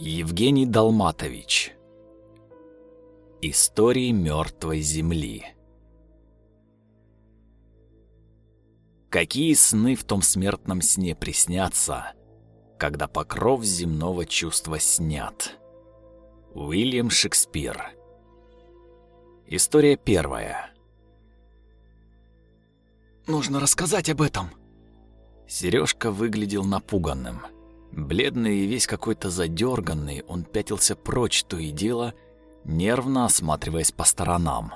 Евгений Долматович. Истории мертвой земли. Какие сны в том смертном сне приснятся, когда покров земного чувства снят? Уильям Шекспир. История первая. Нужно рассказать об этом. Сережка выглядел напуганным. Бледный и весь какой-то задерганный, он пятился прочь то и дело, нервно осматриваясь по сторонам.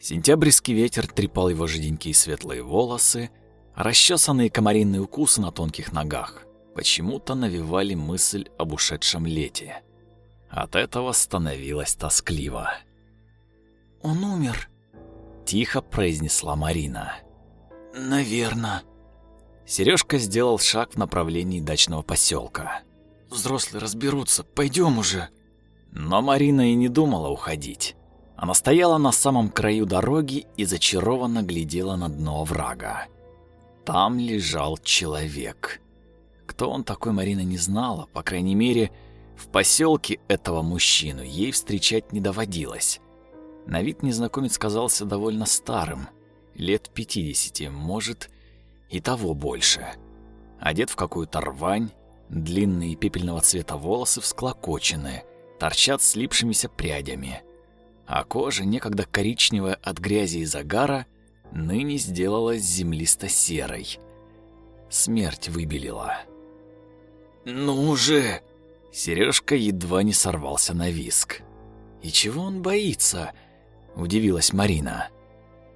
Сентябрьский ветер трепал его жиденькие светлые волосы, а расчесанные комаринные укусы на тонких ногах почему-то навевали мысль об ушедшем лете. От этого становилось тоскливо. «Он умер», — тихо произнесла Марина. «Наверно». Сережка сделал шаг в направлении дачного поселка. «Взрослые разберутся, пойдем уже». Но Марина и не думала уходить. Она стояла на самом краю дороги и зачарованно глядела на дно врага. Там лежал человек. Кто он такой, Марина не знала, по крайней мере, в поселке этого мужчину ей встречать не доводилось. На вид незнакомец казался довольно старым, лет пятидесяти, может, и того больше. Одет в какую-то рвань, длинные пепельного цвета волосы всклокочены, торчат слипшимися прядями, а кожа, некогда коричневая от грязи и загара, ныне сделалась землисто-серой. Смерть выбелила. «Ну же!» Сережка едва не сорвался на виск. «И чего он боится?» – удивилась Марина.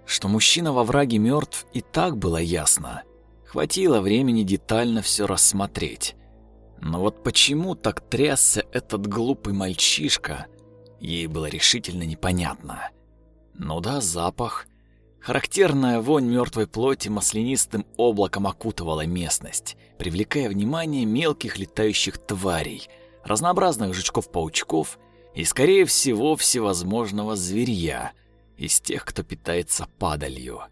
Что мужчина во враге мертв и так было ясно. Хватило времени детально все рассмотреть. Но вот почему так трясся этот глупый мальчишка, ей было решительно непонятно. Ну да, запах. Характерная вонь мертвой плоти маслянистым облаком окутывала местность, привлекая внимание мелких летающих тварей, разнообразных жучков-паучков и, скорее всего, всевозможного зверья – из тех, кто питается падалью.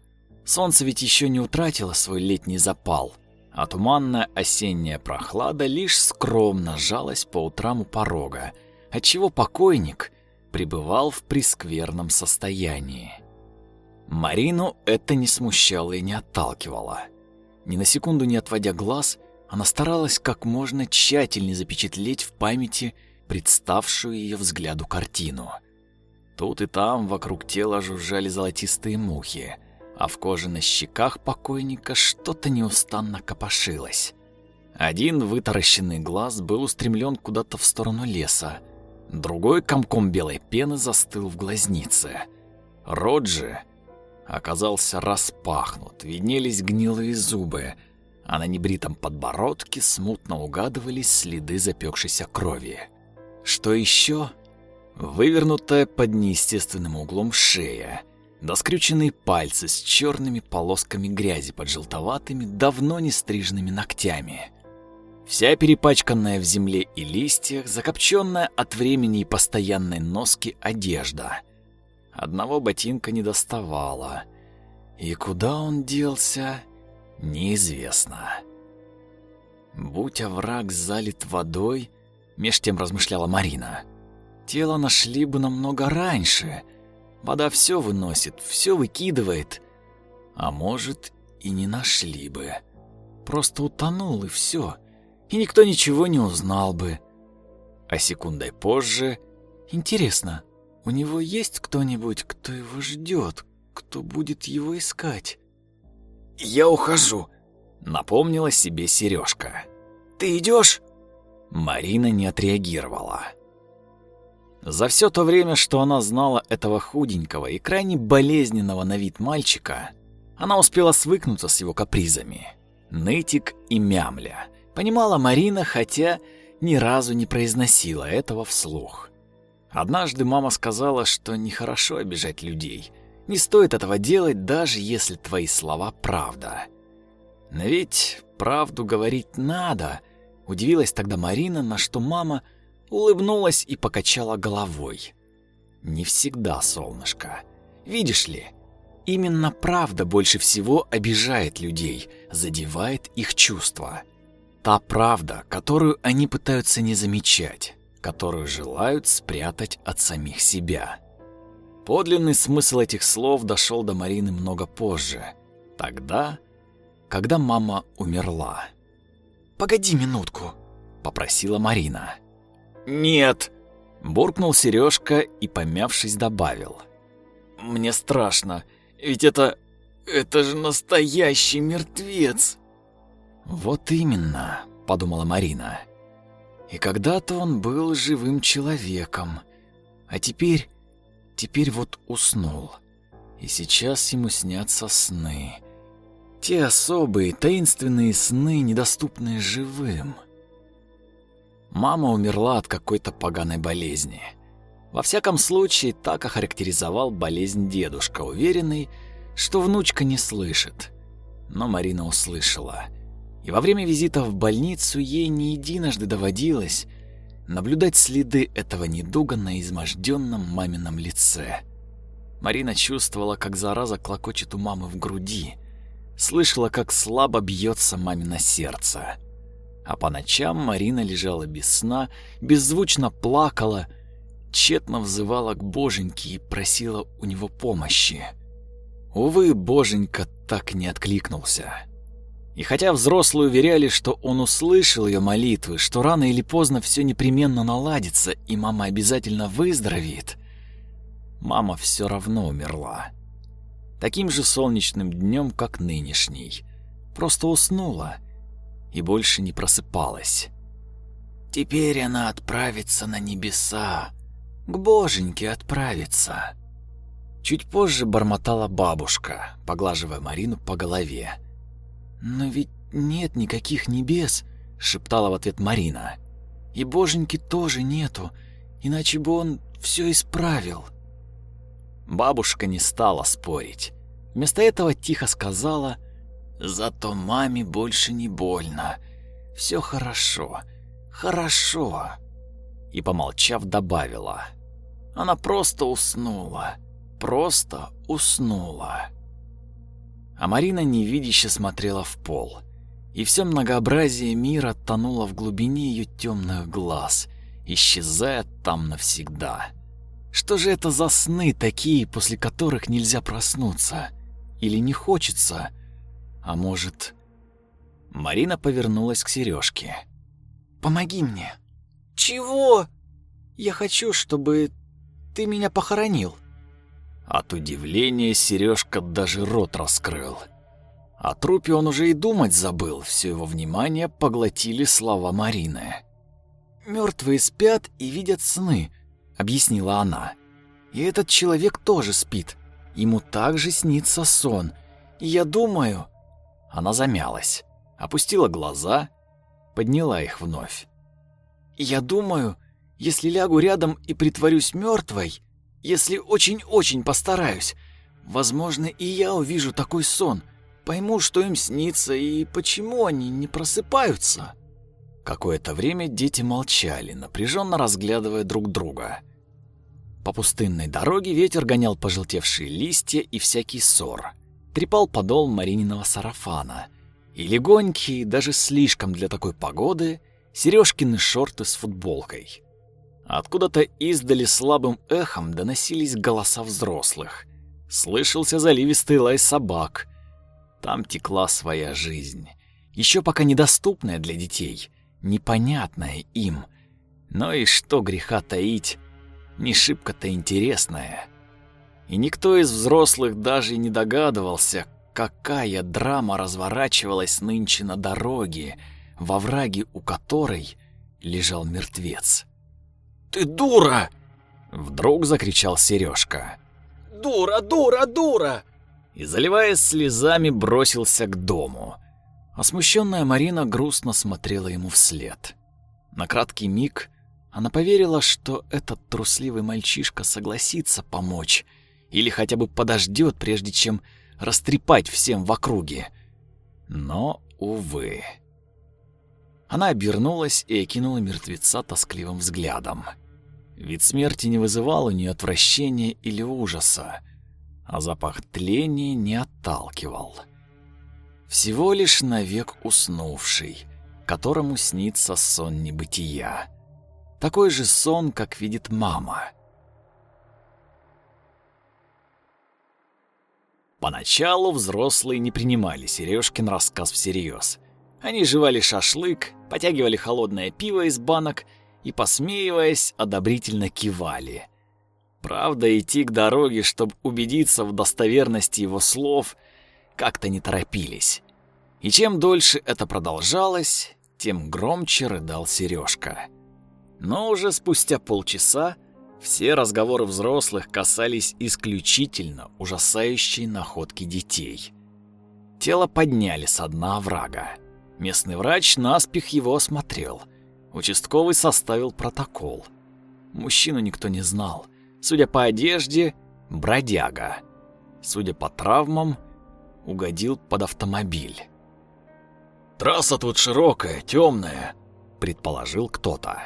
Солнце ведь еще не утратило свой летний запал, а туманная осенняя прохлада лишь скромно жалась по утрам у порога, отчего покойник пребывал в прескверном состоянии. Марину это не смущало и не отталкивало. Ни на секунду не отводя глаз, она старалась как можно тщательнее запечатлеть в памяти представшую ее взгляду картину – Тут и там вокруг тела жужжали золотистые мухи, а в коже на щеках покойника что-то неустанно копошилось. Один вытаращенный глаз был устремлен куда-то в сторону леса, другой комком белой пены застыл в глазнице. Рот же оказался распахнут, виднелись гнилые зубы, а на небритом подбородке смутно угадывались следы запекшейся крови. Что еще? вывернутая под неестественным углом шея, да скрюченные пальцы с черными полосками грязи под желтоватыми, давно не стриженными ногтями. Вся перепачканная в земле и листьях, закопченная от времени и постоянной носки одежда. Одного ботинка не доставало, и куда он делся, неизвестно. Будь овраг залит водой, меж тем размышляла Марина — Тело нашли бы намного раньше. Вода все выносит, все выкидывает. А может, и не нашли бы. Просто утонул, и все. И никто ничего не узнал бы. А секундой позже... Интересно, у него есть кто-нибудь, кто его ждет, кто будет его искать? «Я ухожу», — напомнила себе Сережка. «Ты идешь?» Марина не отреагировала. За все то время, что она знала этого худенького и крайне болезненного на вид мальчика, она успела свыкнуться с его капризами. Нытик и мямля. Понимала Марина, хотя ни разу не произносила этого вслух. Однажды мама сказала, что нехорошо обижать людей. Не стоит этого делать, даже если твои слова правда. Но ведь правду говорить надо. Удивилась тогда Марина, на что мама – улыбнулась и покачала головой. Не всегда, солнышко. Видишь ли, именно правда больше всего обижает людей, задевает их чувства. Та правда, которую они пытаются не замечать, которую желают спрятать от самих себя. Подлинный смысл этих слов дошел до Марины много позже, тогда, когда мама умерла. «Погоди минутку», — попросила Марина. «Нет», — буркнул Сережка и, помявшись, добавил. «Мне страшно, ведь это... это же настоящий мертвец!» «Вот именно», — подумала Марина. «И когда-то он был живым человеком, а теперь... теперь вот уснул. И сейчас ему снятся сны. Те особые, таинственные сны, недоступные живым». Мама умерла от какой-то поганой болезни. Во всяком случае, так охарактеризовал болезнь дедушка, уверенный, что внучка не слышит. Но Марина услышала. И во время визита в больницу ей не единожды доводилось наблюдать следы этого недуга на изможденном мамином лице. Марина чувствовала, как зараза клокочет у мамы в груди, слышала, как слабо бьется мамино сердце. А по ночам Марина лежала без сна, беззвучно плакала, тщетно взывала к боженьке и просила у него помощи. Увы, боженька так не откликнулся. И хотя взрослые уверяли, что он услышал ее молитвы, что рано или поздно все непременно наладится и мама обязательно выздоровеет, мама все равно умерла. Таким же солнечным днем, как нынешний. Просто уснула и больше не просыпалась. Теперь она отправится на небеса, к боженьке отправится. Чуть позже бормотала бабушка, поглаживая Марину по голове. «Но ведь нет никаких небес», — шептала в ответ Марина. «И боженьки тоже нету, иначе бы он все исправил». Бабушка не стала спорить. Вместо этого тихо сказала Зато маме больше не больно. Все хорошо, хорошо. И, помолчав, добавила. Она просто уснула, просто уснула. А Марина невидяще смотрела в пол. И все многообразие мира тонуло в глубине ее темных глаз, исчезая там навсегда. Что же это за сны такие, после которых нельзя проснуться? Или не хочется? А может... Марина повернулась к Сережке. «Помоги мне». «Чего?» «Я хочу, чтобы ты меня похоронил». От удивления Сережка даже рот раскрыл. О трупе он уже и думать забыл, все его внимание поглотили слова Марины. «Мертвые спят и видят сны», — объяснила она. «И этот человек тоже спит. Ему также снится сон. И я думаю, она замялась, опустила глаза, подняла их вновь. «Я думаю, если лягу рядом и притворюсь мертвой, если очень-очень постараюсь, возможно, и я увижу такой сон, пойму, что им снится и почему они не просыпаются». Какое-то время дети молчали, напряженно разглядывая друг друга. По пустынной дороге ветер гонял пожелтевшие листья и всякий ссор трепал подол Марининого сарафана и легонькие, даже слишком для такой погоды, Сережкины шорты с футболкой. Откуда-то издали слабым эхом доносились голоса взрослых. Слышался заливистый лай собак. Там текла своя жизнь, еще пока недоступная для детей, непонятная им. Но и что греха таить, не шибко-то интересная. И никто из взрослых даже не догадывался, какая драма разворачивалась нынче на дороге, во враге у которой лежал мертвец. «Ты дура!» — вдруг закричал Сережка. «Дура, дура, дура!» И, заливаясь слезами, бросился к дому. А смущенная Марина грустно смотрела ему вслед. На краткий миг она поверила, что этот трусливый мальчишка согласится помочь — или хотя бы подождет, прежде чем растрепать всем в округе. Но, увы. Она обернулась и окинула мертвеца тоскливым взглядом. Вид смерти не вызывал у нее отвращения или ужаса, а запах тления не отталкивал. Всего лишь навек уснувший, которому снится сон небытия. Такой же сон, как видит мама. Поначалу взрослые не принимали Сережкин рассказ всерьез. Они жевали шашлык, потягивали холодное пиво из банок и, посмеиваясь, одобрительно кивали. Правда, идти к дороге, чтобы убедиться в достоверности его слов, как-то не торопились. И чем дольше это продолжалось, тем громче рыдал Сережка. Но уже спустя полчаса все разговоры взрослых касались исключительно ужасающей находки детей. Тело подняли с дна врага. Местный врач наспех его осмотрел. Участковый составил протокол. Мужчину никто не знал. Судя по одежде, бродяга. Судя по травмам, угодил под автомобиль. «Трасса тут широкая, темная», — предположил кто-то.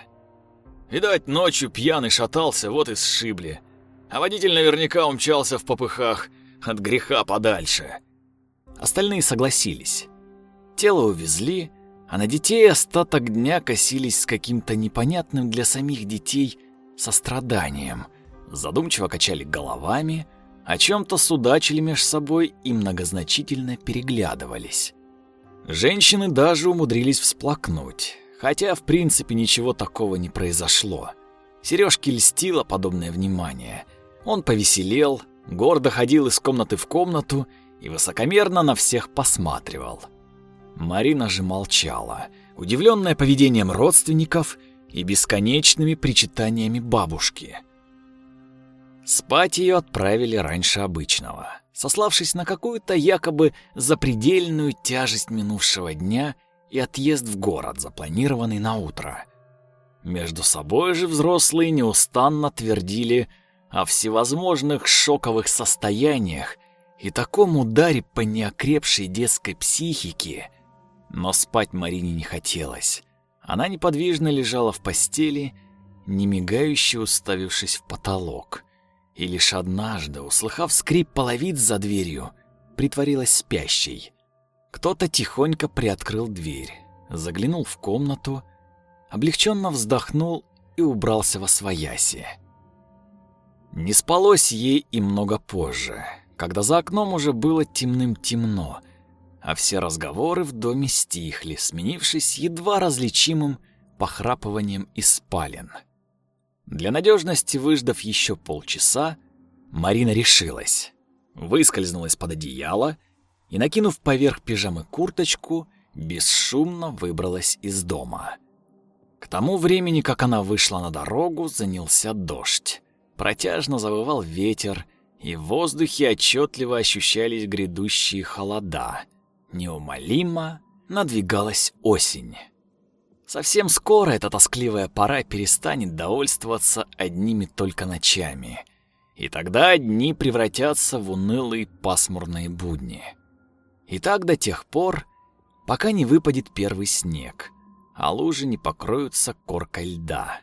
Видать, ночью пьяный шатался, вот и сшибли. А водитель наверняка умчался в попыхах от греха подальше. Остальные согласились. Тело увезли, а на детей остаток дня косились с каким-то непонятным для самих детей состраданием. Задумчиво качали головами, о чем-то судачили меж собой и многозначительно переглядывались. Женщины даже умудрились всплакнуть. Хотя, в принципе, ничего такого не произошло. Сережке льстило подобное внимание. Он повеселел, гордо ходил из комнаты в комнату и высокомерно на всех посматривал. Марина же молчала, удивленная поведением родственников и бесконечными причитаниями бабушки. Спать ее отправили раньше обычного, сославшись на какую-то якобы запредельную тяжесть минувшего дня – и отъезд в город, запланированный на утро. Между собой же взрослые неустанно твердили о всевозможных шоковых состояниях и таком ударе по неокрепшей детской психике. Но спать Марине не хотелось. Она неподвижно лежала в постели, не мигающе уставившись в потолок. И лишь однажды, услыхав скрип половиц за дверью, притворилась спящей. Кто-то тихонько приоткрыл дверь, заглянул в комнату, облегченно вздохнул и убрался во свояси. Не спалось ей и много позже, когда за окном уже было темным-темно, а все разговоры в доме стихли, сменившись едва различимым похрапыванием из спален. Для надежности, выждав еще полчаса, Марина решилась. Выскользнула из-под одеяла и, накинув поверх пижамы курточку, бесшумно выбралась из дома. К тому времени, как она вышла на дорогу, занялся дождь. Протяжно завывал ветер, и в воздухе отчетливо ощущались грядущие холода. Неумолимо надвигалась осень. Совсем скоро эта тоскливая пора перестанет довольствоваться одними только ночами. И тогда дни превратятся в унылые пасмурные будни. И так до тех пор, пока не выпадет первый снег, а лужи не покроются коркой льда.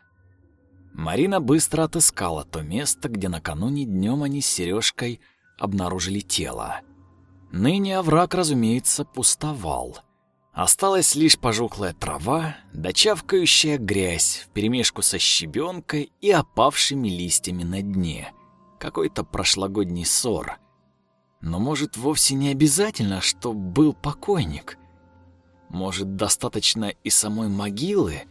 Марина быстро отыскала то место, где накануне днем они с Сережкой обнаружили тело. Ныне овраг, разумеется, пустовал. Осталась лишь пожухлая трава, да чавкающая грязь вперемешку со щебенкой и опавшими листьями на дне. Какой-то прошлогодний ссор — но может вовсе не обязательно, что был покойник. Может, достаточно и самой могилы,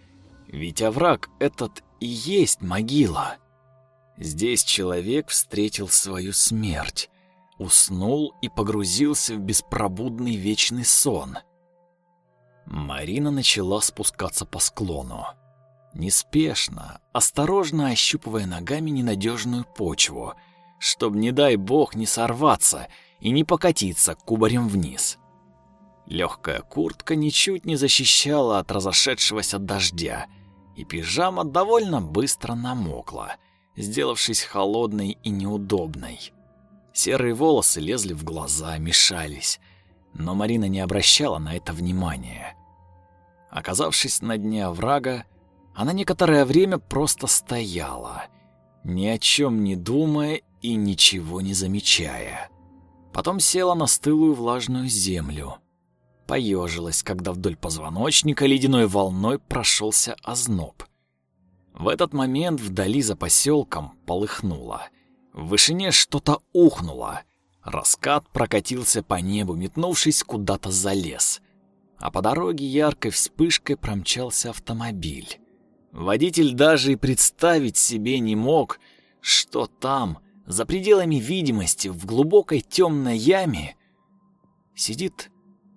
ведь овраг этот и есть могила. Здесь человек встретил свою смерть, уснул и погрузился в беспробудный вечный сон. Марина начала спускаться по склону. Неспешно, осторожно ощупывая ногами ненадежную почву — чтобы, не дай бог, не сорваться и не покатиться кубарем вниз. Легкая куртка ничуть не защищала от разошедшегося дождя, и пижама довольно быстро намокла, сделавшись холодной и неудобной. Серые волосы лезли в глаза, мешались, но Марина не обращала на это внимания. Оказавшись на дне оврага, она некоторое время просто стояла, ни о чем не думая и ничего не замечая. Потом села на стылую влажную землю. Поежилась, когда вдоль позвоночника ледяной волной прошелся озноб. В этот момент вдали за поселком полыхнуло. В вышине что-то ухнуло. Раскат прокатился по небу, метнувшись куда-то за лес. А по дороге яркой вспышкой промчался автомобиль. Водитель даже и представить себе не мог, что там, за пределами видимости, в глубокой темной яме, сидит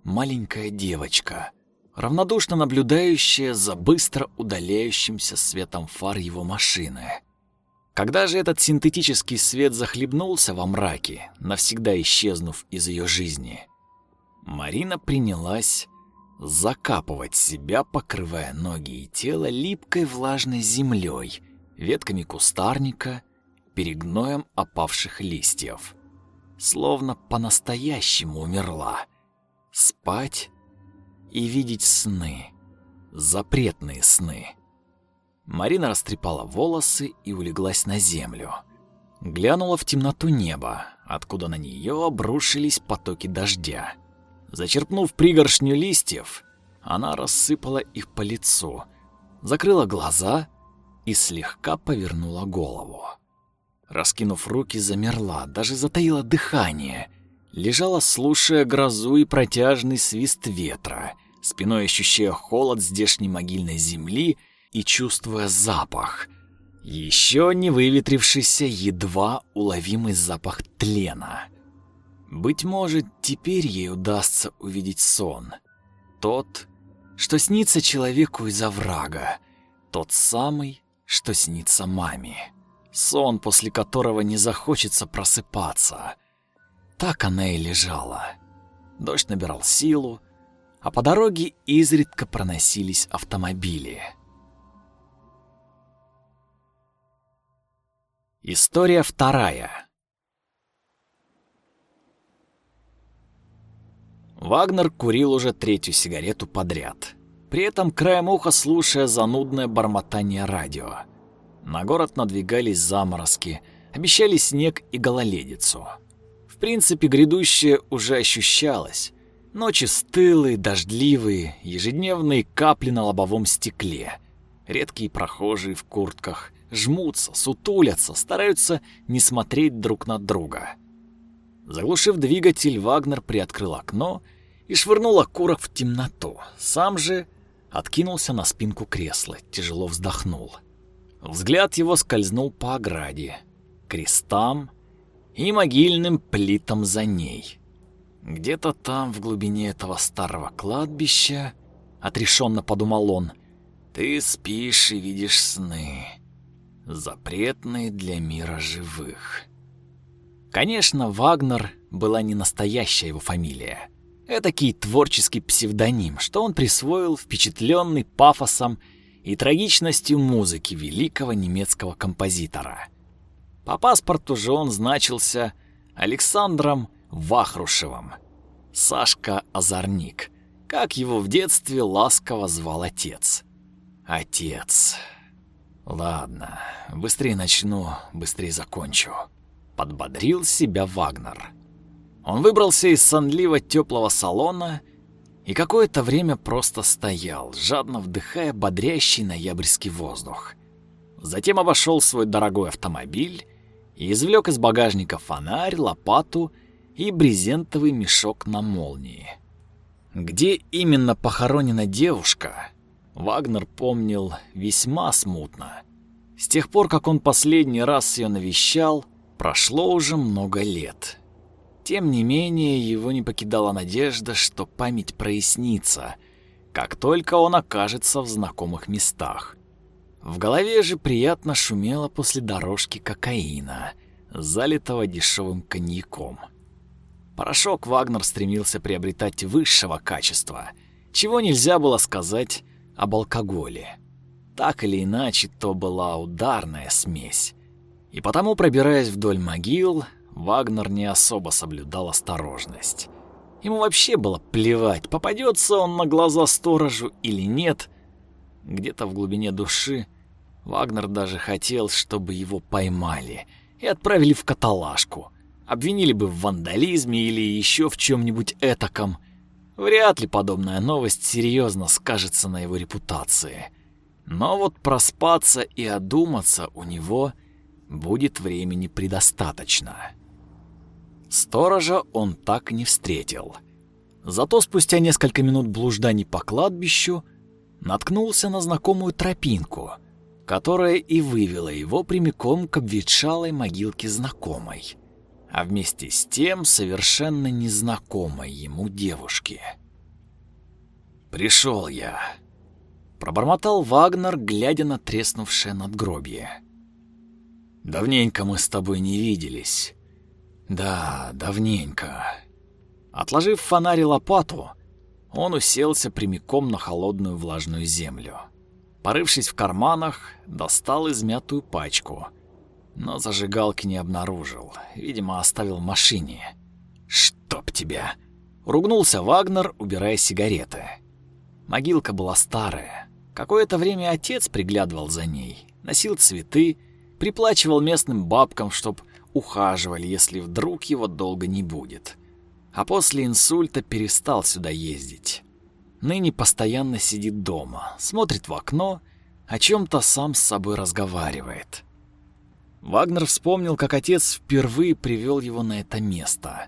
маленькая девочка, равнодушно наблюдающая за быстро удаляющимся светом фар его машины. Когда же этот синтетический свет захлебнулся во мраке, навсегда исчезнув из ее жизни, Марина принялась закапывать себя, покрывая ноги и тело липкой влажной землей, ветками кустарника, перегноем опавших листьев. Словно по-настоящему умерла. Спать и видеть сны. Запретные сны. Марина растрепала волосы и улеглась на землю. Глянула в темноту неба, откуда на нее обрушились потоки дождя. Зачерпнув пригоршню листьев, она рассыпала их по лицу, закрыла глаза и слегка повернула голову. Раскинув руки, замерла, даже затаила дыхание. Лежала, слушая грозу и протяжный свист ветра, спиной ощущая холод здешней могильной земли и чувствуя запах. Еще не выветрившийся, едва уловимый запах тлена. Быть может, теперь ей удастся увидеть сон. Тот, что снится человеку из оврага. Тот самый, что снится маме. Сон, после которого не захочется просыпаться. Так она и лежала. Дождь набирал силу, а по дороге изредка проносились автомобили. История вторая. Вагнер курил уже третью сигарету подряд, при этом краем уха слушая занудное бормотание радио. На город надвигались заморозки, обещали снег и гололедицу. В принципе, грядущее уже ощущалось. Ночи стылые, дождливые, ежедневные капли на лобовом стекле. Редкие прохожие в куртках жмутся, сутулятся, стараются не смотреть друг на друга. Заглушив двигатель, Вагнер приоткрыл окно и швырнул окурок в темноту. Сам же откинулся на спинку кресла, тяжело вздохнул. Взгляд его скользнул по ограде, крестам и могильным плитам за ней. Где-то там, в глубине этого старого кладбища, отрешенно подумал он, ты спишь и видишь сны, запретные для мира живых. Конечно, Вагнер была не настоящая его фамилия. Этакий творческий псевдоним, что он присвоил впечатленный пафосом и трагичностью музыки великого немецкого композитора. По паспорту же он значился Александром Вахрушевым. Сашка Озорник, как его в детстве ласково звал отец. Отец. Ладно, быстрее начну, быстрее закончу подбодрил себя Вагнер. Он выбрался из сонливо теплого салона и какое-то время просто стоял, жадно вдыхая бодрящий ноябрьский воздух. Затем обошел свой дорогой автомобиль и извлек из багажника фонарь, лопату и брезентовый мешок на молнии. Где именно похоронена девушка, Вагнер помнил весьма смутно. С тех пор, как он последний раз ее навещал, Прошло уже много лет. Тем не менее, его не покидала надежда, что память прояснится, как только он окажется в знакомых местах. В голове же приятно шумело после дорожки кокаина, залитого дешевым коньяком. Порошок Вагнер стремился приобретать высшего качества, чего нельзя было сказать об алкоголе. Так или иначе, то была ударная смесь. И потому, пробираясь вдоль могил, Вагнер не особо соблюдал осторожность. Ему вообще было плевать, попадется он на глаза сторожу или нет. Где-то в глубине души Вагнер даже хотел, чтобы его поймали и отправили в каталажку. Обвинили бы в вандализме или еще в чем-нибудь этаком. Вряд ли подобная новость серьезно скажется на его репутации. Но вот проспаться и одуматься у него будет времени предостаточно. Сторожа он так не встретил. Зато спустя несколько минут блужданий по кладбищу наткнулся на знакомую тропинку, которая и вывела его прямиком к обветшалой могилке знакомой, а вместе с тем совершенно незнакомой ему девушки. «Пришел я», — пробормотал Вагнер, глядя на треснувшее надгробие. «Давненько мы с тобой не виделись». «Да, давненько». Отложив фонарь и лопату, он уселся прямиком на холодную влажную землю. Порывшись в карманах, достал измятую пачку, но зажигалки не обнаружил. Видимо, оставил в машине. «Чтоб тебя!» Ругнулся Вагнер, убирая сигареты. Могилка была старая. Какое-то время отец приглядывал за ней, носил цветы, приплачивал местным бабкам, чтоб ухаживали, если вдруг его долго не будет а после инсульта перестал сюда ездить. Ныне постоянно сидит дома, смотрит в окно, о чем то сам с собой разговаривает. Вагнер вспомнил, как отец впервые привел его на это место.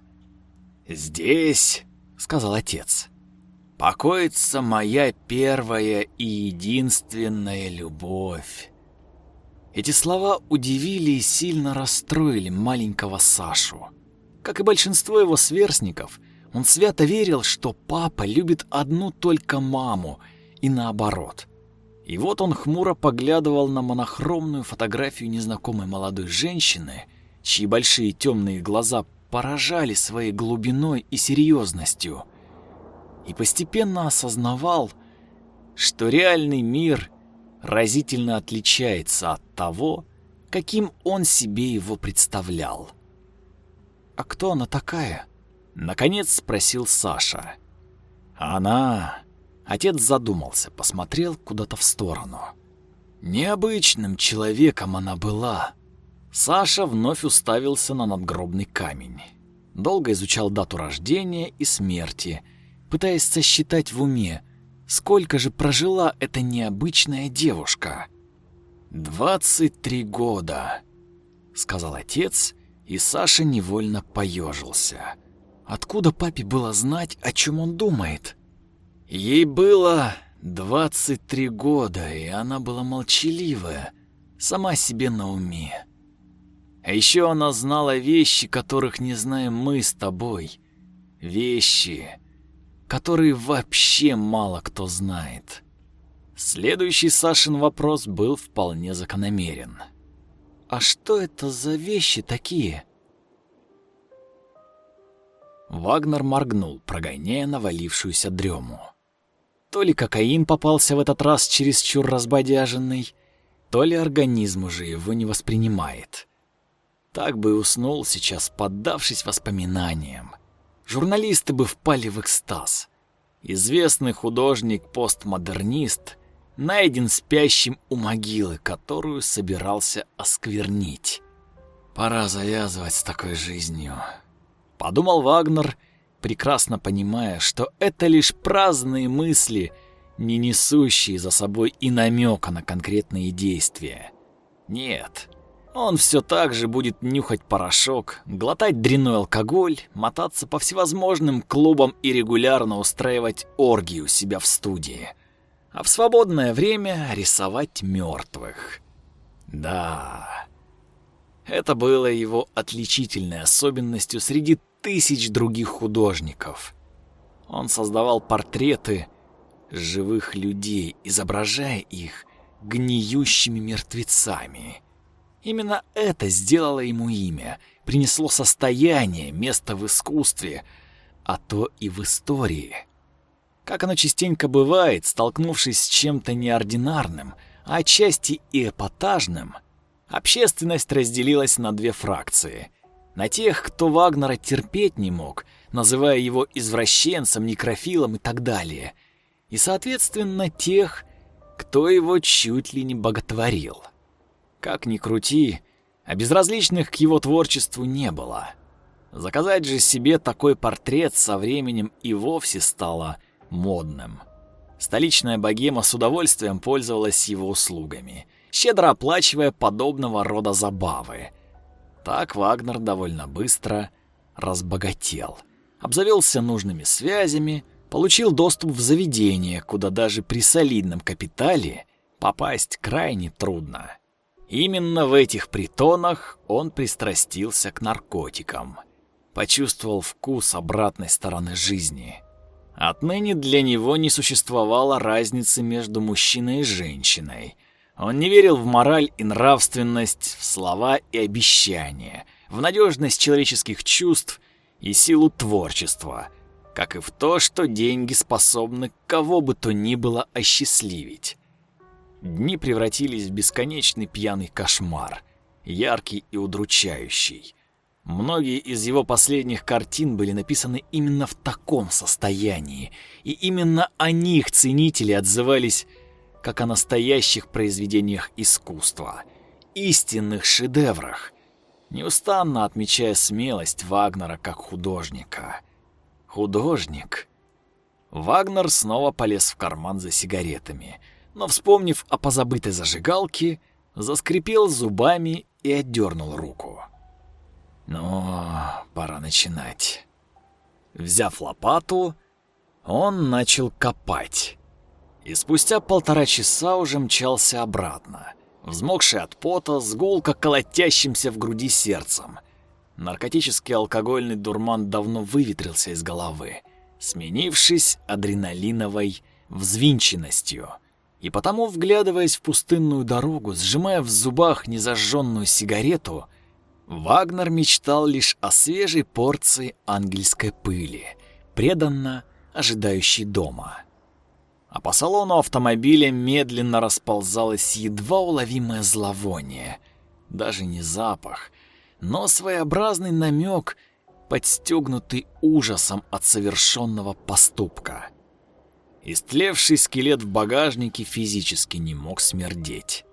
«Здесь», — сказал отец, — «покоится моя первая и единственная любовь». Эти слова удивили и сильно расстроили маленького Сашу. Как и большинство его сверстников, он свято верил, что папа любит одну только маму, и наоборот. И вот он хмуро поглядывал на монохромную фотографию незнакомой молодой женщины, чьи большие темные глаза поражали своей глубиной и серьезностью, и постепенно осознавал, что реальный мир разительно отличается от того, каким он себе его представлял. «А кто она такая?» — наконец спросил Саша. «Она...» Отец задумался, посмотрел куда-то в сторону. Необычным человеком она была. Саша вновь уставился на надгробный камень. Долго изучал дату рождения и смерти, пытаясь сосчитать в уме, сколько же прожила эта необычная девушка. «Двадцать три года», — сказал отец и Саша невольно поежился. Откуда папе было знать, о чем он думает? Ей было 23 года, и она была молчаливая, сама себе на уме. А еще она знала вещи, которых не знаем мы с тобой. Вещи, которые вообще мало кто знает. Следующий Сашин вопрос был вполне закономерен. А что это за вещи такие? Вагнер моргнул, прогоняя навалившуюся дрему. То ли кокаин попался в этот раз чересчур разбодяженный, то ли организм уже его не воспринимает. Так бы и уснул сейчас, поддавшись воспоминаниям. Журналисты бы впали в экстаз. Известный художник-постмодернист найден спящим у могилы, которую собирался осквернить. Пора завязывать с такой жизнью, подумал Вагнер, прекрасно понимая, что это лишь праздные мысли, не несущие за собой и намека на конкретные действия. Нет, он все так же будет нюхать порошок, глотать дрянной алкоголь, мотаться по всевозможным клубам и регулярно устраивать оргию у себя в студии а в свободное время рисовать мертвых. Да, это было его отличительной особенностью среди тысяч других художников. Он создавал портреты живых людей, изображая их гниющими мертвецами. Именно это сделало ему имя, принесло состояние, место в искусстве, а то и в истории. Как оно частенько бывает, столкнувшись с чем-то неординарным, а отчасти и эпатажным, общественность разделилась на две фракции. На тех, кто Вагнера терпеть не мог, называя его извращенцем, некрофилом и так далее, и, соответственно, тех, кто его чуть ли не боготворил. Как ни крути, а безразличных к его творчеству не было. Заказать же себе такой портрет со временем и вовсе стало – модным. Столичная богема с удовольствием пользовалась его услугами, щедро оплачивая подобного рода забавы. Так Вагнер довольно быстро разбогател, обзавелся нужными связями, получил доступ в заведение, куда даже при солидном капитале попасть крайне трудно. Именно в этих притонах он пристрастился к наркотикам, почувствовал вкус обратной стороны жизни. Отныне для него не существовало разницы между мужчиной и женщиной. Он не верил в мораль и нравственность, в слова и обещания, в надежность человеческих чувств и силу творчества, как и в то, что деньги способны кого бы то ни было осчастливить. Дни превратились в бесконечный пьяный кошмар, яркий и удручающий. Многие из его последних картин были написаны именно в таком состоянии, и именно о них ценители отзывались как о настоящих произведениях искусства, истинных шедеврах, неустанно отмечая смелость Вагнера как художника. Художник. Вагнер снова полез в карман за сигаретами — но, вспомнив о позабытой зажигалке, заскрипел зубами и отдернул руку. Ну, пора начинать. Взяв лопату, он начал копать. И спустя полтора часа уже мчался обратно, взмокший от пота, с гулко колотящимся в груди сердцем. Наркотический алкогольный дурман давно выветрился из головы, сменившись адреналиновой взвинченностью — и потому, вглядываясь в пустынную дорогу, сжимая в зубах незажженную сигарету, Вагнер мечтал лишь о свежей порции ангельской пыли, преданно ожидающей дома. А по салону автомобиля медленно расползалось едва уловимое зловоние, даже не запах, но своеобразный намек, подстегнутый ужасом от совершенного поступка. Истлевший скелет в багажнике физически не мог смердеть.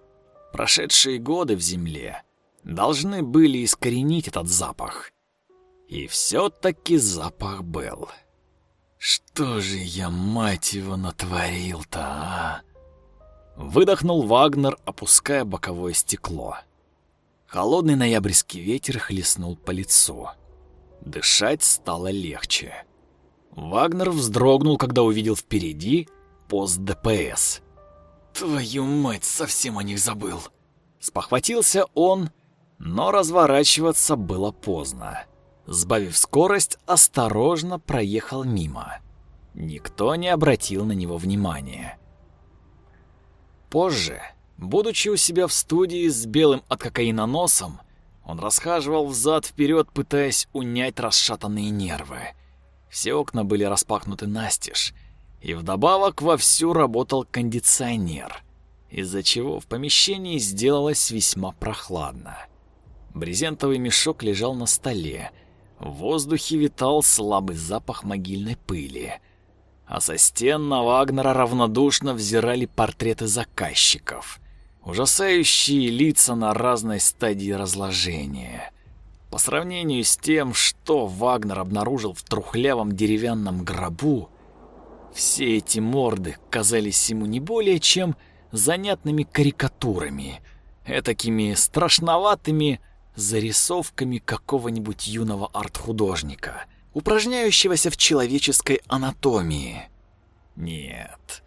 Прошедшие годы в земле должны были искоренить этот запах. И все-таки запах был. Что же я, мать его, натворил-то, а? Выдохнул Вагнер, опуская боковое стекло. Холодный ноябрьский ветер хлестнул по лицу. Дышать стало легче. Вагнер вздрогнул, когда увидел впереди пост ДПС. «Твою мать, совсем о них забыл!» Спохватился он, но разворачиваться было поздно. Сбавив скорость, осторожно проехал мимо. Никто не обратил на него внимания. Позже, будучи у себя в студии с белым от кокаина носом, он расхаживал взад-вперед, пытаясь унять расшатанные нервы. Все окна были распахнуты настежь, и вдобавок вовсю работал кондиционер, из-за чего в помещении сделалось весьма прохладно. Брезентовый мешок лежал на столе, в воздухе витал слабый запах могильной пыли, а со стен на Вагнера равнодушно взирали портреты заказчиков, ужасающие лица на разной стадии разложения — по сравнению с тем, что Вагнер обнаружил в трухлявом деревянном гробу, все эти морды казались ему не более чем занятными карикатурами, этакими страшноватыми зарисовками какого-нибудь юного арт-художника, упражняющегося в человеческой анатомии. Нет,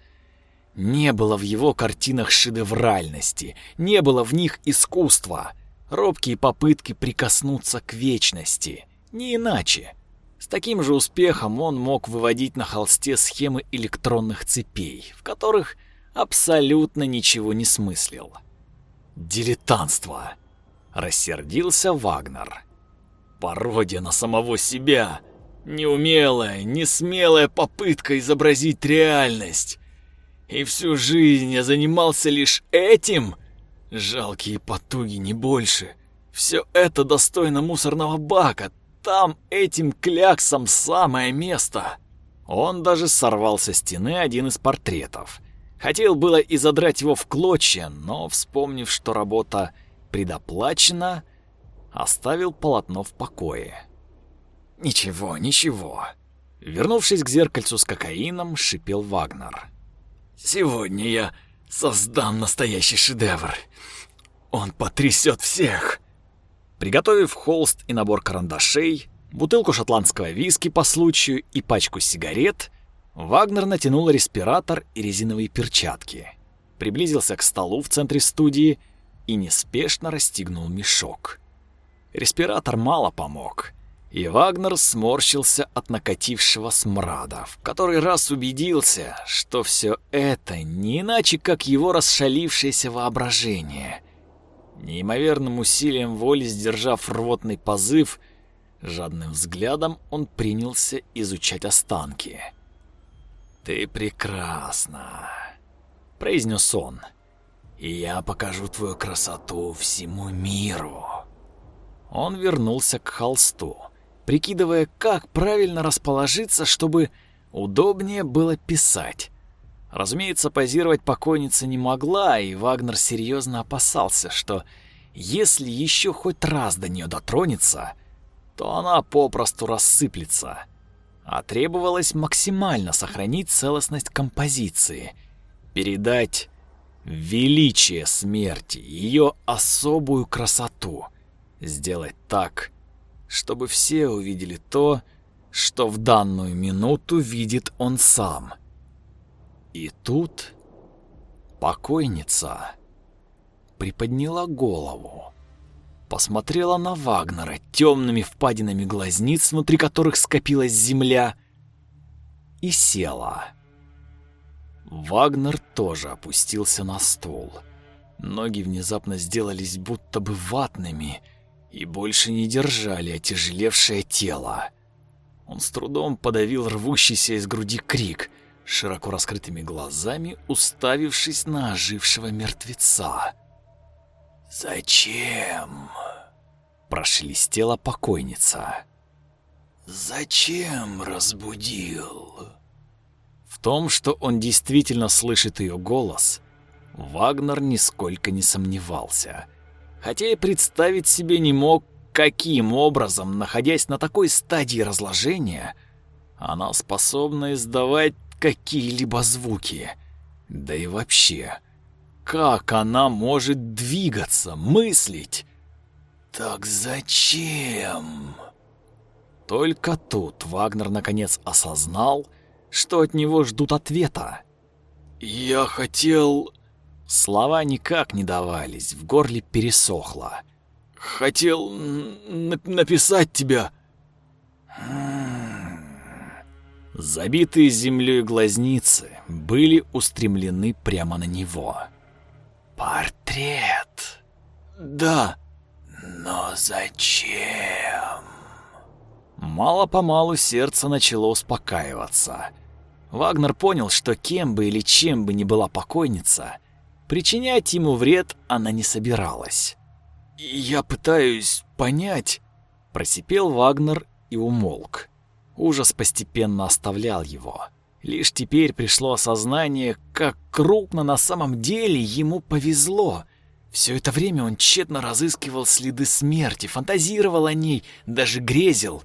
не было в его картинах шедевральности, не было в них искусства — робкие попытки прикоснуться к вечности, не иначе. С таким же успехом он мог выводить на холсте схемы электронных цепей, в которых абсолютно ничего не смыслил. Дилетантство. Рассердился Вагнер. Пародия на самого себя. Неумелая, несмелая попытка изобразить реальность. И всю жизнь я занимался лишь этим — Жалкие потуги, не больше. Все это достойно мусорного бака. Там этим кляксам самое место. Он даже сорвал со стены один из портретов. Хотел было и задрать его в клочья, но, вспомнив, что работа предоплачена, оставил полотно в покое. Ничего, ничего. Вернувшись к зеркальцу с кокаином, шипел Вагнер. Сегодня я создам настоящий шедевр. Он потрясет всех. Приготовив холст и набор карандашей, бутылку шотландского виски по случаю и пачку сигарет, Вагнер натянул респиратор и резиновые перчатки, приблизился к столу в центре студии и неспешно расстегнул мешок. Респиратор мало помог, и Вагнер сморщился от накатившего смрада, в который раз убедился, что все это не иначе, как его расшалившееся воображение. Неимоверным усилием воли сдержав рвотный позыв, жадным взглядом он принялся изучать останки. «Ты прекрасна», — произнес он, — «и я покажу твою красоту всему миру». Он вернулся к холсту прикидывая, как правильно расположиться, чтобы удобнее было писать. Разумеется, позировать покойница не могла, и Вагнер серьезно опасался, что если еще хоть раз до нее дотронется, то она попросту рассыплется. А требовалось максимально сохранить целостность композиции, передать величие смерти, ее особую красоту, сделать так, чтобы все увидели то, что в данную минуту видит он сам. И тут покойница приподняла голову, посмотрела на Вагнера темными впадинами глазниц, внутри которых скопилась земля, и села. Вагнер тоже опустился на стул. Ноги внезапно сделались будто бы ватными, и больше не держали отяжелевшее тело. Он с трудом подавил рвущийся из груди крик, широко раскрытыми глазами уставившись на ожившего мертвеца. «Зачем?» – прошелестела покойница. «Зачем разбудил?» В том, что он действительно слышит ее голос, Вагнер нисколько не сомневался – хотя и представить себе не мог, каким образом, находясь на такой стадии разложения, она способна издавать какие-либо звуки. Да и вообще, как она может двигаться, мыслить? Так зачем? Только тут Вагнер наконец осознал, что от него ждут ответа. «Я хотел...» Слова никак не давались, в горле пересохло. «Хотел написать тебя». Забитые землей глазницы были устремлены прямо на него. «Портрет?» «Да». «Но зачем?» Мало-помалу сердце начало успокаиваться. Вагнер понял, что кем бы или чем бы ни была покойница, Причинять ему вред она не собиралась. «Я пытаюсь понять», — просипел Вагнер и умолк. Ужас постепенно оставлял его. Лишь теперь пришло осознание, как крупно на самом деле ему повезло. Все это время он тщетно разыскивал следы смерти, фантазировал о ней, даже грезил.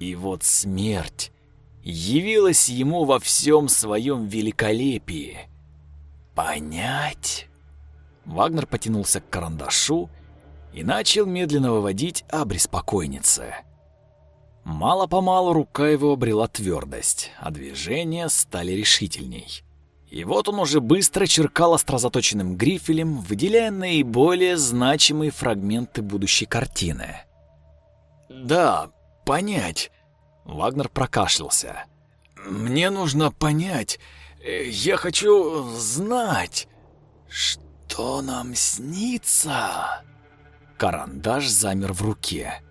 И вот смерть явилась ему во всем своем великолепии. Понять? Вагнер потянулся к карандашу и начал медленно выводить абрис покойницы. Мало-помалу рука его обрела твердость, а движения стали решительней. И вот он уже быстро черкал острозаточенным грифелем, выделяя наиболее значимые фрагменты будущей картины. «Да, понять», — Вагнер прокашлялся. «Мне нужно понять, я хочу знать, что нам снится. Карандаш замер в руке.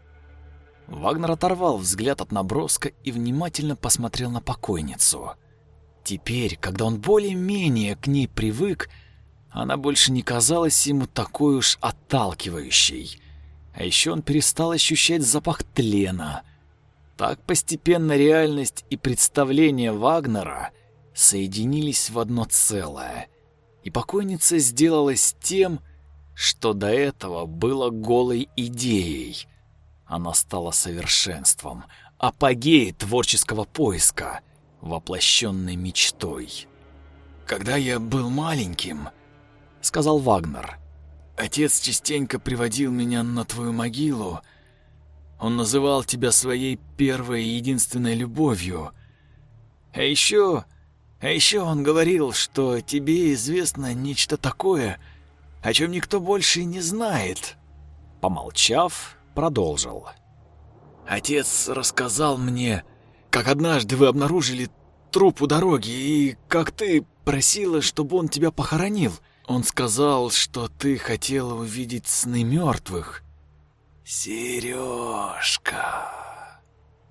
Вагнер оторвал взгляд от наброска и внимательно посмотрел на покойницу. Теперь, когда он более-менее к ней привык, она больше не казалась ему такой уж отталкивающей. А еще он перестал ощущать запах тлена. Так постепенно реальность и представление Вагнера соединились в одно целое, и покойница сделалась тем, что до этого было голой идеей. Она стала совершенством, апогеей творческого поиска, воплощенной мечтой. когда я был маленьким, сказал Вагнер. Отец частенько приводил меня на твою могилу. Он называл тебя своей первой и единственной любовью. А еще, а еще он говорил, что тебе известно нечто такое, о чем никто больше не знает. Помолчав, продолжил. Отец рассказал мне, как однажды вы обнаружили труп у дороги и как ты просила, чтобы он тебя похоронил. Он сказал, что ты хотела увидеть сны мертвых. Сережка.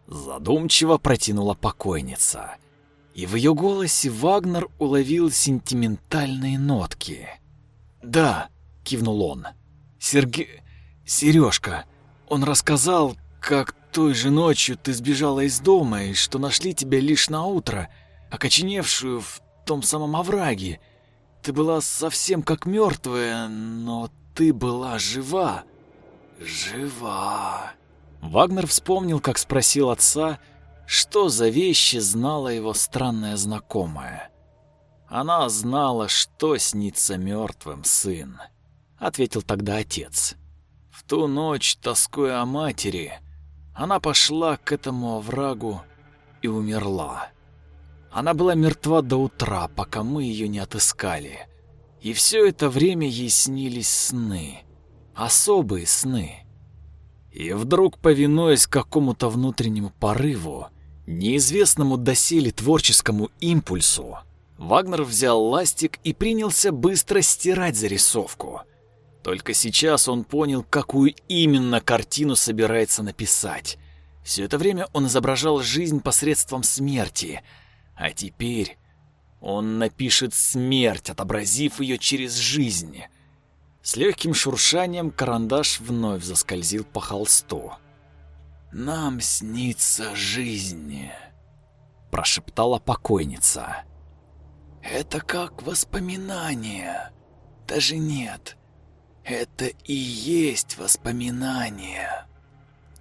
Задумчиво протянула покойница. И в ее голосе Вагнер уловил сентиментальные нотки. «Да», — кивнул он, — «Серге... Сережка, он рассказал, как той же ночью ты сбежала из дома и что нашли тебя лишь на утро, окоченевшую в том самом овраге. Ты была совсем как мертвая, но ты была жива. Жива. Вагнер вспомнил, как спросил отца, что за вещи знала его странная знакомая. Она знала, что снится мертвым сын, ответил тогда отец. В ту ночь, тоскуя о матери, она пошла к этому оврагу и умерла. Она была мертва до утра, пока мы ее не отыскали. И все это время ей снились сны, особые сны. И вдруг, повинуясь какому-то внутреннему порыву, неизвестному доселе творческому импульсу, Вагнер взял ластик и принялся быстро стирать зарисовку. Только сейчас он понял, какую именно картину собирается написать. Все это время он изображал жизнь посредством смерти, а теперь он напишет смерть, отобразив ее через жизнь. С легким шуршанием карандаш вновь заскользил по холсту. «Нам снится жизнь», — прошептала покойница. «Это как воспоминание. Даже нет, это и есть воспоминание.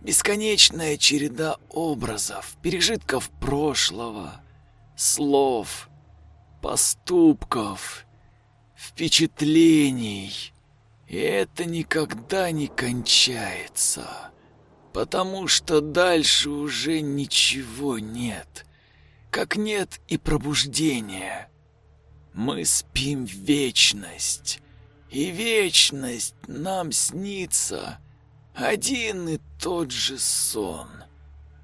Бесконечная череда образов, пережитков прошлого, слов, поступков, впечатлений. И это никогда не кончается, потому что дальше уже ничего нет, как нет и пробуждения. Мы спим в вечность, и вечность нам снится один и тот же сон,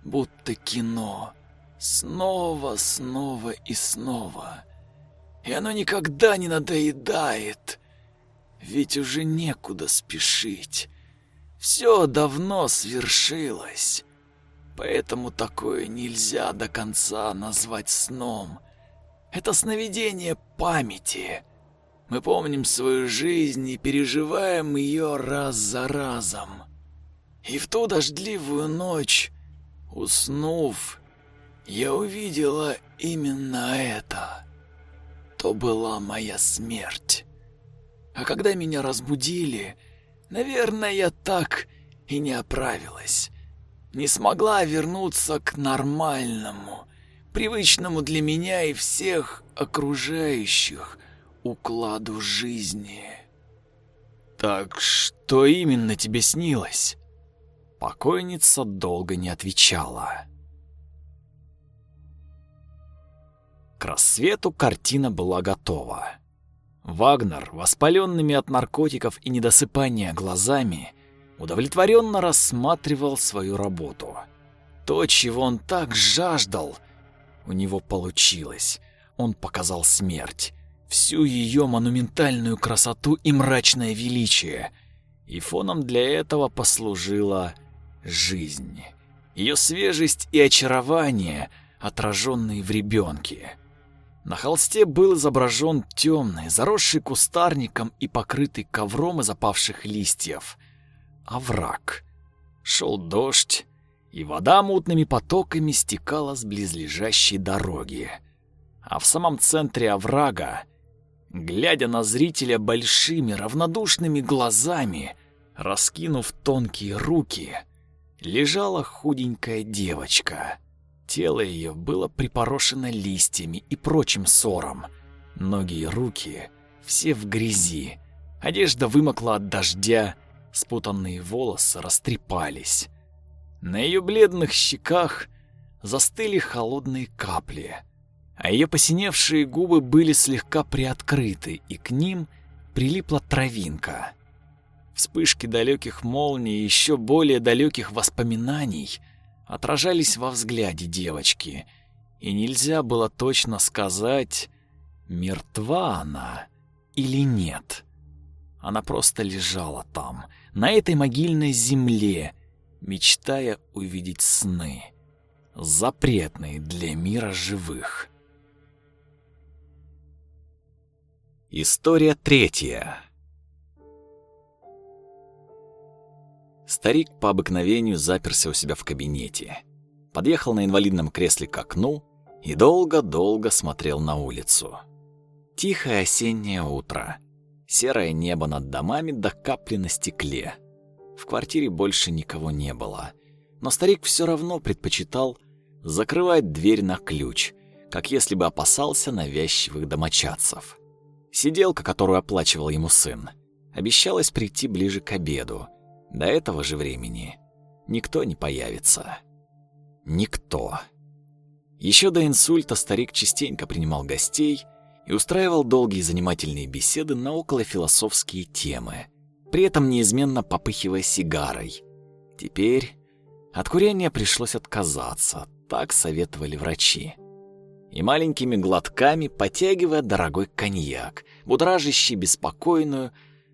будто кино, снова, снова и снова. И оно никогда не надоедает, ведь уже некуда спешить. Все давно свершилось, поэтому такое нельзя до конца назвать сном. Это сновидение памяти — мы помним свою жизнь и переживаем ее раз за разом. И в ту дождливую ночь, уснув, я увидела именно это. То была моя смерть. А когда меня разбудили, наверное, я так и не оправилась. Не смогла вернуться к нормальному, привычному для меня и всех окружающих укладу жизни. Так что именно тебе снилось? Покойница долго не отвечала. К рассвету картина была готова. Вагнер, воспаленными от наркотиков и недосыпания глазами, удовлетворенно рассматривал свою работу. То, чего он так жаждал, у него получилось. Он показал смерть всю ее монументальную красоту и мрачное величие. И фоном для этого послужила жизнь. Ее свежесть и очарование, отраженные в ребенке. На холсте был изображен темный, заросший кустарником и покрытый ковром из опавших листьев. Овраг. Шел дождь, и вода мутными потоками стекала с близлежащей дороги. А в самом центре оврага глядя на зрителя большими равнодушными глазами, раскинув тонкие руки, лежала худенькая девочка. Тело ее было припорошено листьями и прочим сором. Ноги и руки все в грязи. Одежда вымокла от дождя, спутанные волосы растрепались. На ее бледных щеках застыли холодные капли, а ее посиневшие губы были слегка приоткрыты, и к ним прилипла травинка. Вспышки далеких молний и еще более далеких воспоминаний отражались во взгляде девочки, и нельзя было точно сказать, мертва она или нет. Она просто лежала там, на этой могильной земле, мечтая увидеть сны, запретные для мира живых. История третья. Старик по обыкновению заперся у себя в кабинете. Подъехал на инвалидном кресле к окну и долго-долго смотрел на улицу. Тихое осеннее утро. Серое небо над домами до капли на стекле. В квартире больше никого не было. Но старик все равно предпочитал закрывать дверь на ключ, как если бы опасался навязчивых домочадцев. Сиделка, которую оплачивал ему сын, обещалась прийти ближе к обеду. До этого же времени никто не появится. Никто. Еще до инсульта старик частенько принимал гостей и устраивал долгие занимательные беседы на околофилософские темы при этом неизменно попыхивая сигарой. Теперь от курения пришлось отказаться, так советовали врачи. И маленькими глотками потягивая дорогой коньяк, будражащий беспокойную,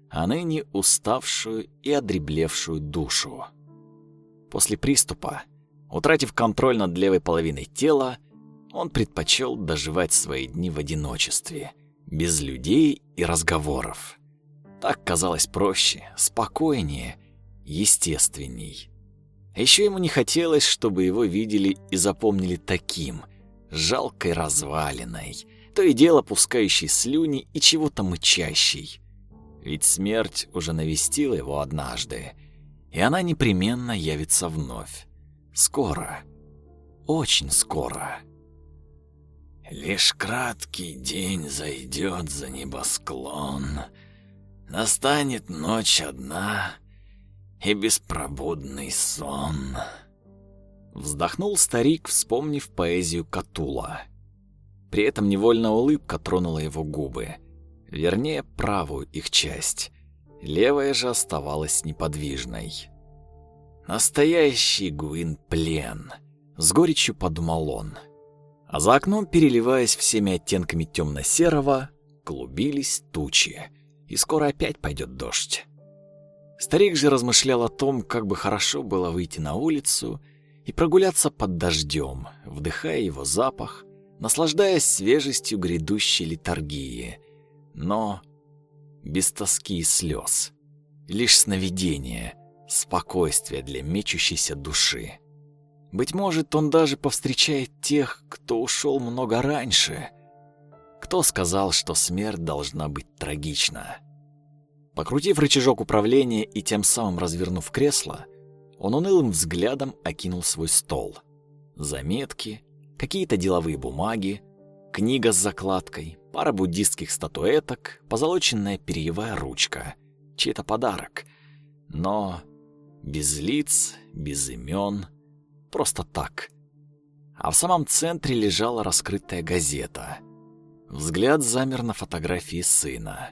а ныне уставшую и одреблевшую душу. После приступа, утратив контроль над левой половиной тела, он предпочел доживать свои дни в одиночестве, без людей и разговоров. Так казалось проще, спокойнее, естественней. Еще ему не хотелось, чтобы его видели и запомнили таким, жалкой развалиной, то и дело пускающей слюни и чего-то мычащей. Ведь смерть уже навестила его однажды, и она непременно явится вновь. Скоро. Очень скоро. Лишь краткий день зайдет за небосклон — Настанет ночь одна и беспробудный сон. Вздохнул старик, вспомнив поэзию Катула. При этом невольно улыбка тронула его губы, вернее, правую их часть. Левая же оставалась неподвижной. Настоящий Гуин-плен, с горечью подумал он. А за окном, переливаясь всеми оттенками темно-серого, клубились тучи и скоро опять пойдет дождь. Старик же размышлял о том, как бы хорошо было выйти на улицу и прогуляться под дождем, вдыхая его запах, наслаждаясь свежестью грядущей литургии, но без тоски и слез, лишь сновидение, спокойствие для мечущейся души. Быть может, он даже повстречает тех, кто ушел много раньше, кто сказал, что смерть должна быть трагична? Покрутив рычажок управления и тем самым развернув кресло, он унылым взглядом окинул свой стол. Заметки, какие-то деловые бумаги, книга с закладкой, пара буддистских статуэток, позолоченная перьевая ручка, чей-то подарок. Но без лиц, без имен, просто так. А в самом центре лежала раскрытая газета — Взгляд замер на фотографии сына.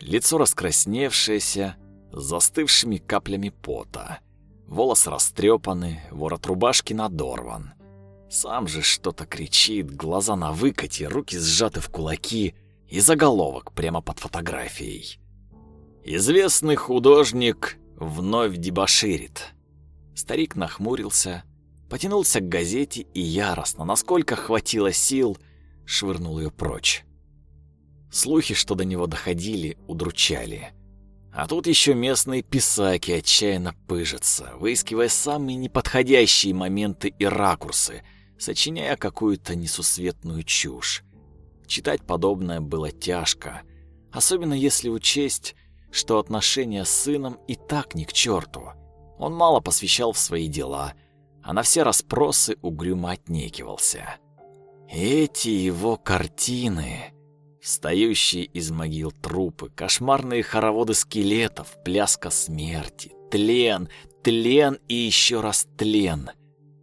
Лицо раскрасневшееся, с застывшими каплями пота. Волосы растрепаны, ворот рубашки надорван. Сам же что-то кричит, глаза на выкате, руки сжаты в кулаки и заголовок прямо под фотографией. Известный художник вновь дебоширит. Старик нахмурился, потянулся к газете и яростно, насколько хватило сил, швырнул ее прочь. Слухи, что до него доходили, удручали. А тут еще местные писаки отчаянно пыжатся, выискивая самые неподходящие моменты и ракурсы, сочиняя какую-то несусветную чушь. Читать подобное было тяжко, особенно если учесть, что отношения с сыном и так ни к черту. Он мало посвящал в свои дела, а на все расспросы угрюмо отнекивался. Эти его картины, Встающие из могил трупы, кошмарные хороводы скелетов, пляска смерти, тлен, тлен и еще раз тлен.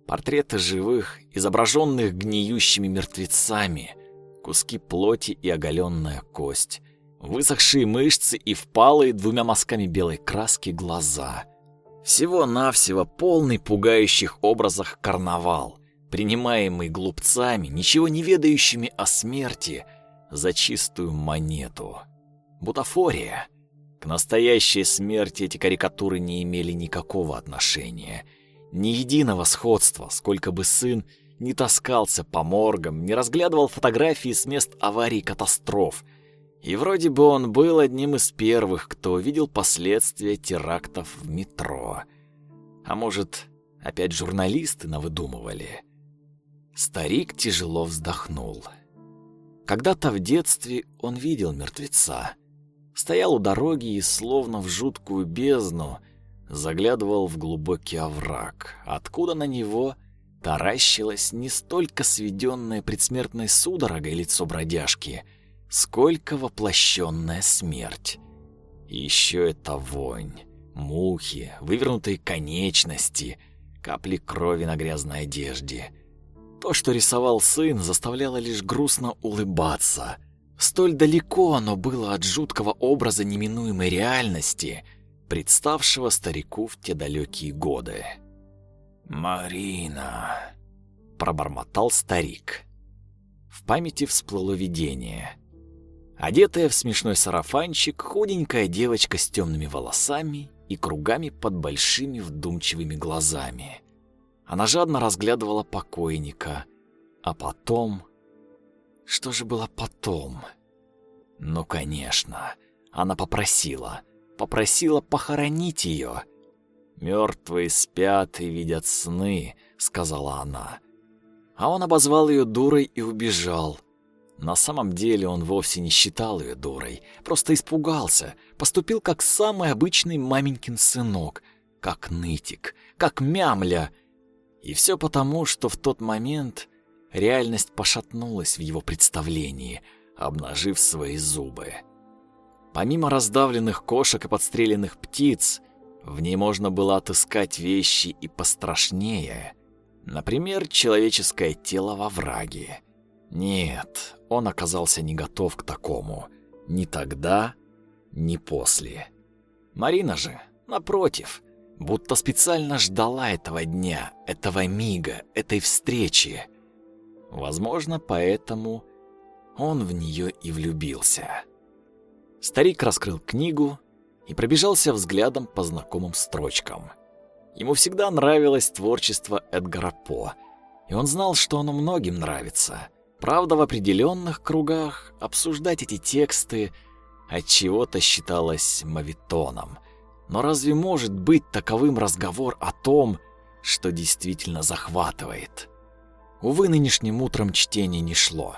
Портреты живых, изображенных гниющими мертвецами, куски плоти и оголенная кость, высохшие мышцы и впалые двумя мазками белой краски глаза. Всего-навсего полный пугающих образах карнавал, принимаемый глупцами, ничего не ведающими о смерти, за чистую монету. Бутафория. К настоящей смерти эти карикатуры не имели никакого отношения, ни единого сходства, сколько бы сын не таскался по моргам, не разглядывал фотографии с мест аварий и катастроф. И вроде бы он был одним из первых, кто увидел последствия терактов в метро. А может, опять журналисты навыдумывали? Старик тяжело вздохнул. Когда-то в детстве он видел мертвеца. Стоял у дороги и, словно в жуткую бездну, заглядывал в глубокий овраг, откуда на него таращилось не столько сведенное предсмертной судорогой лицо бродяжки, сколько воплощенная смерть. И еще эта вонь, мухи, вывернутые конечности, капли крови на грязной одежде. То, что рисовал сын, заставляло лишь грустно улыбаться. Столь далеко оно было от жуткого образа неминуемой реальности, представшего старику в те далекие годы. «Марина!» — пробормотал старик. В памяти всплыло видение. Одетая в смешной сарафанчик, худенькая девочка с темными волосами и кругами под большими вдумчивыми глазами. Она жадно разглядывала покойника, а потом... Что же было потом? Ну, конечно, она попросила, попросила похоронить ее. «Мертвые спят и видят сны», — сказала она. А он обозвал ее дурой и убежал. На самом деле он вовсе не считал ее дурой, просто испугался, поступил как самый обычный маменькин сынок, как нытик, как мямля. И все потому, что в тот момент реальность пошатнулась в его представлении, обнажив свои зубы. Помимо раздавленных кошек и подстреленных птиц, в ней можно было отыскать вещи и пострашнее. Например, человеческое тело во враге. Нет, он оказался не готов к такому. Ни тогда, ни после. Марина же, напротив, будто специально ждала этого дня, этого мига, этой встречи. Возможно, поэтому он в нее и влюбился. Старик раскрыл книгу и пробежался взглядом по знакомым строчкам. Ему всегда нравилось творчество Эдгара По, и он знал, что оно многим нравится. Правда, в определенных кругах обсуждать эти тексты от чего-то считалось мавитоном. Но разве может быть таковым разговор о том, что действительно захватывает? Увы, нынешним утром чтение не шло.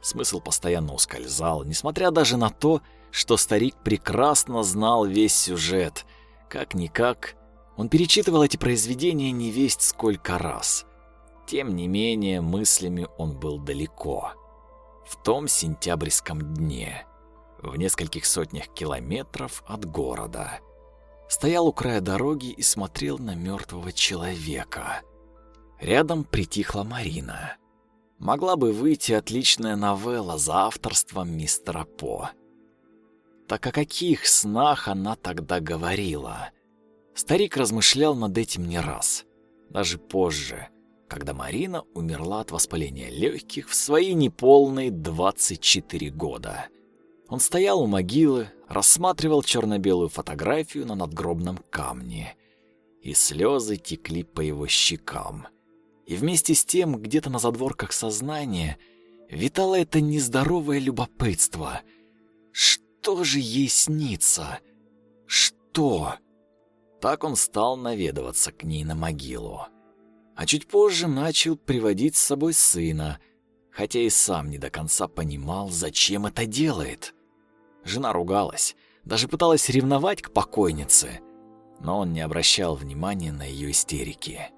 Смысл постоянно ускользал, несмотря даже на то, что старик прекрасно знал весь сюжет. Как-никак, он перечитывал эти произведения не весть сколько раз. Тем не менее, мыслями он был далеко. В том сентябрьском дне, в нескольких сотнях километров от города. Стоял у края дороги и смотрел на мертвого человека. Рядом притихла Марина могла бы выйти отличная новелла за авторством мистера По. Так о каких снах она тогда говорила? Старик размышлял над этим не раз, даже позже, когда Марина умерла от воспаления легких в свои неполные 24 года. Он стоял у могилы, рассматривал черно-белую фотографию на надгробном камне, и слезы текли по его щекам. И вместе с тем, где-то на задворках сознания, витало это нездоровое любопытство. Что же ей снится? Что? Так он стал наведываться к ней на могилу. А чуть позже начал приводить с собой сына, хотя и сам не до конца понимал, зачем это делает. Жена ругалась, даже пыталась ревновать к покойнице, но он не обращал внимания на ее истерики.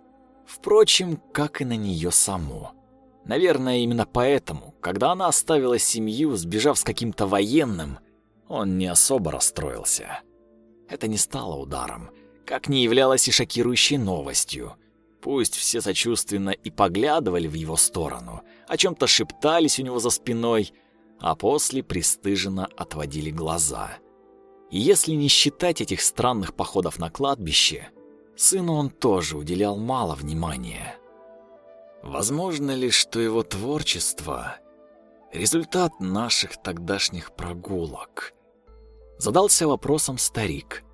Впрочем, как и на нее саму. Наверное, именно поэтому, когда она оставила семью, сбежав с каким-то военным, он не особо расстроился. Это не стало ударом, как не являлось и шокирующей новостью. Пусть все сочувственно и поглядывали в его сторону, о чем-то шептались у него за спиной, а после пристыженно отводили глаза. И если не считать этих странных походов на кладбище, сыну он тоже уделял мало внимания. Возможно ли, что его творчество — результат наших тогдашних прогулок? Задался вопросом старик.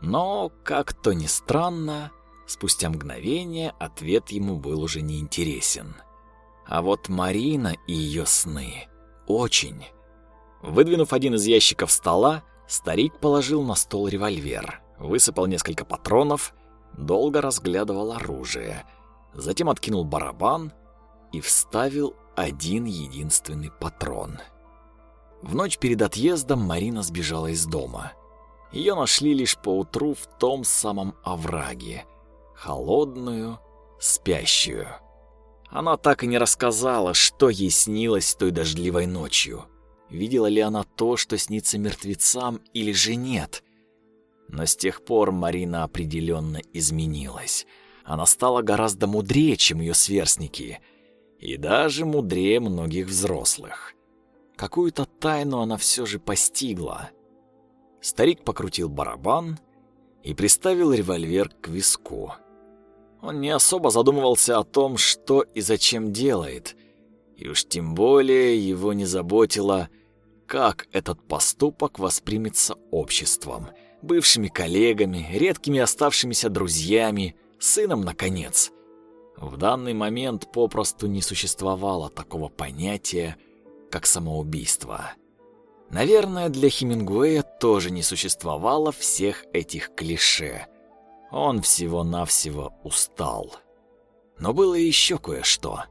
Но, как то ни странно, спустя мгновение ответ ему был уже неинтересен. А вот Марина и ее сны очень. Выдвинув один из ящиков стола, старик положил на стол револьвер, высыпал несколько патронов, долго разглядывал оружие — затем откинул барабан и вставил один единственный патрон. В ночь перед отъездом Марина сбежала из дома. Ее нашли лишь поутру в том самом овраге, холодную, спящую. Она так и не рассказала, что ей снилось той дождливой ночью. Видела ли она то, что снится мертвецам, или же нет? Но с тех пор Марина определенно изменилась — она стала гораздо мудрее, чем ее сверстники, и даже мудрее многих взрослых. Какую-то тайну она все же постигла. Старик покрутил барабан и приставил револьвер к виску. Он не особо задумывался о том, что и зачем делает, и уж тем более его не заботило, как этот поступок воспримется обществом, бывшими коллегами, редкими оставшимися друзьями, сыном, наконец. В данный момент попросту не существовало такого понятия, как самоубийство. Наверное, для Хемингуэя тоже не существовало всех этих клише. Он всего-навсего устал. Но было еще кое-что.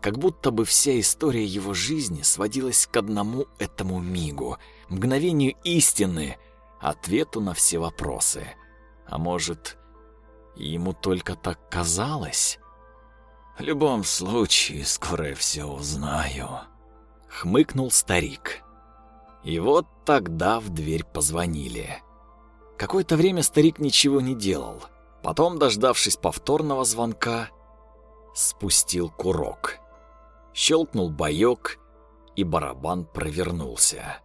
Как будто бы вся история его жизни сводилась к одному этому мигу, мгновению истины, ответу на все вопросы. А может, Ему только так казалось. В любом случае, скоро я все узнаю, хмыкнул старик. И вот тогда в дверь позвонили. Какое-то время старик ничего не делал. Потом, дождавшись повторного звонка, спустил курок. Щелкнул боек, и барабан провернулся.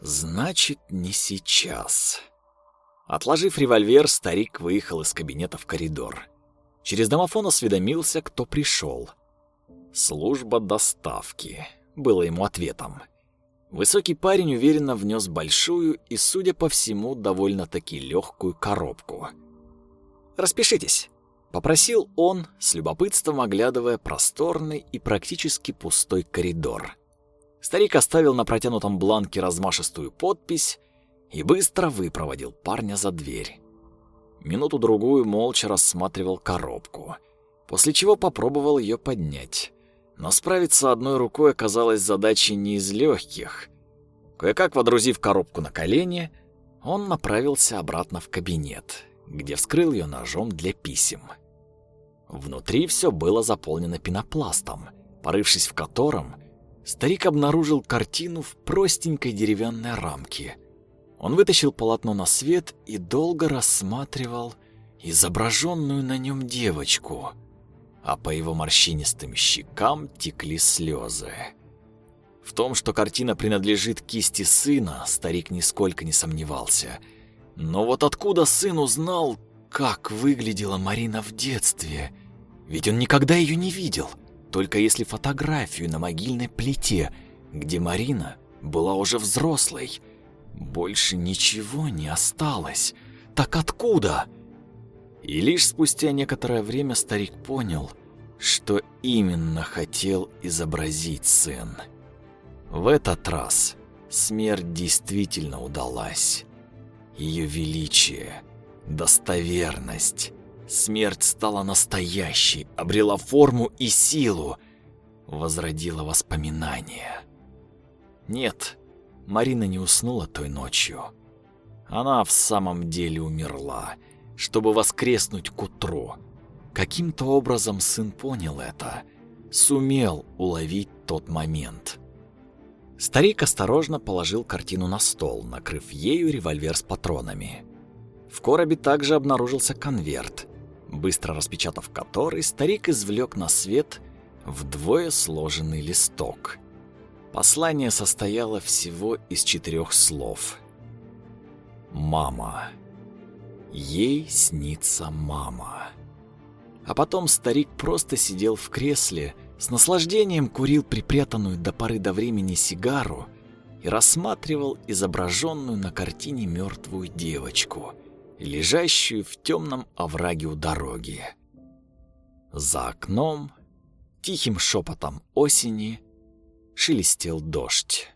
Значит, не сейчас. Отложив револьвер, старик выехал из кабинета в коридор. Через домофон осведомился, кто пришел. «Служба доставки», — было ему ответом. Высокий парень уверенно внес большую и, судя по всему, довольно-таки легкую коробку. «Распишитесь», — попросил он, с любопытством оглядывая просторный и практически пустой коридор. Старик оставил на протянутом бланке размашистую подпись и быстро выпроводил парня за дверь. Минуту-другую молча рассматривал коробку, после чего попробовал ее поднять. Но справиться одной рукой оказалось задачей не из легких. Кое-как водрузив коробку на колени, он направился обратно в кабинет, где вскрыл ее ножом для писем. Внутри все было заполнено пенопластом, порывшись в котором, старик обнаружил картину в простенькой деревянной рамке — он вытащил полотно на свет и долго рассматривал изображенную на нем девочку, а по его морщинистым щекам текли слезы. В том, что картина принадлежит кисти сына, старик нисколько не сомневался. Но вот откуда сын узнал, как выглядела Марина в детстве? Ведь он никогда ее не видел, только если фотографию на могильной плите, где Марина была уже взрослой – больше ничего не осталось. Так откуда? И лишь спустя некоторое время старик понял, что именно хотел изобразить сын. В этот раз смерть действительно удалась. Ее величие, достоверность, смерть стала настоящей, обрела форму и силу, возродила воспоминания. Нет, Марина не уснула той ночью. Она в самом деле умерла, чтобы воскреснуть к утру. Каким-то образом сын понял это. сумел уловить тот момент. Старик осторожно положил картину на стол, накрыв ею револьвер с патронами. В коробе также обнаружился конверт, быстро распечатав который, старик извлек на свет вдвое сложенный листок. Послание состояло всего из четырех слов. «Мама». Ей снится мама. А потом старик просто сидел в кресле, с наслаждением курил припрятанную до поры до времени сигару и рассматривал изображенную на картине мертвую девочку, лежащую в темном овраге у дороги. За окном тихим шепотом осени шелестел дождь.